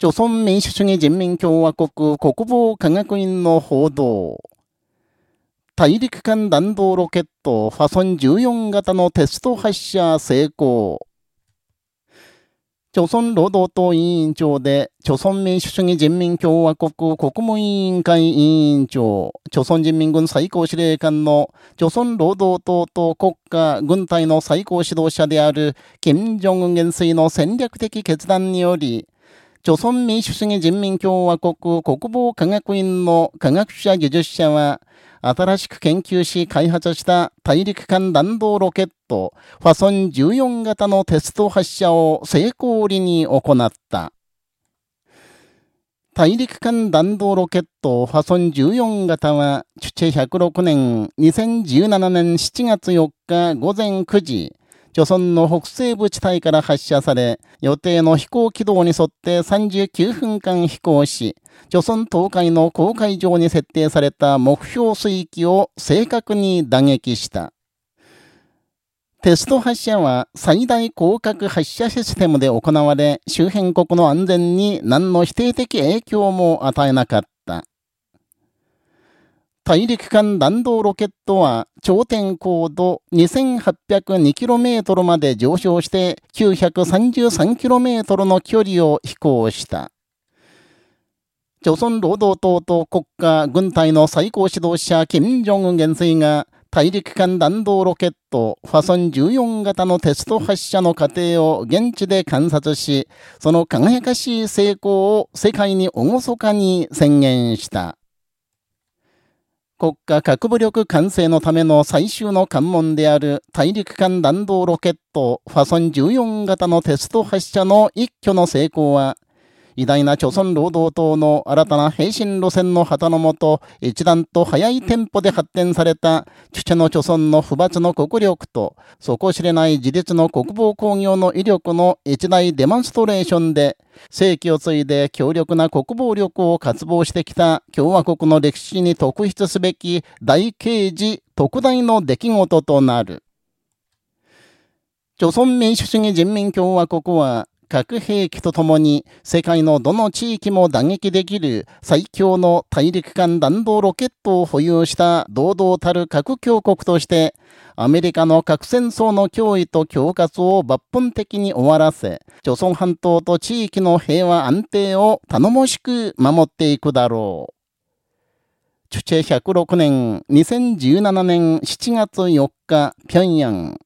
朝鮮民主主義人民共和国国防科学院の報道。大陸間弾道ロケットファソン14型のテスト発射成功。朝鮮労働党委員長で、朝鮮民主主義人民共和国国務委員会委員長、朝鮮人民軍最高司令官の、朝鮮労働党と国家軍隊の最高指導者である、金正恩元帥の戦略的決断により、朝鮮民主主義人民共和国国防科学院の科学者技術者は、新しく研究し開発した大陸間弾道ロケット、ファソン14型のテスト発射を成功裏に行った。大陸間弾道ロケットファソン14型は、チュチェ106年2017年7月4日午前9時、朝鮮の北西部地帯から発射され、予定の飛行軌道に沿って39分間飛行し、朝鮮東海の公海上に設定された目標水域を正確に打撃した。テスト発射は最大広角発射システムで行われ、周辺国の安全に何の否定的影響も与えなかった。大陸間弾道ロケットは頂点高度 2802km まで上昇して 933km の距離を飛行した。朝鮮労働党と国家軍隊の最高指導者金正恩元帥が大陸間弾道ロケットファソン14型のテスト発射の過程を現地で観察し、その輝かしい成功を世界に厳かに宣言した。国家核武力完成のための最終の関門である大陸間弾道ロケットファソン14型のテスト発射の一挙の成功は、偉大な朝鮮労働党の新たな平身路線の旗のもと、一段と早いテンポで発展された、チチェの朝鮮の不罰の国力と、底知れない自立の国防工業の威力の一大デモンストレーションで、世紀を継いで強力な国防力を渇望してきた共和国の歴史に特筆すべき大刑事特大の出来事となる。朝鮮民主主義人民共和国は、核兵器とともに世界のどの地域も打撃できる最強の大陸間弾道ロケットを保有した堂々たる核強国として、アメリカの核戦争の脅威と恐喝を抜本的に終わらせ、朝鮮半島と地域の平和安定を頼もしく守っていくだろう。チュチェ106年、2017年7月4日、平壌。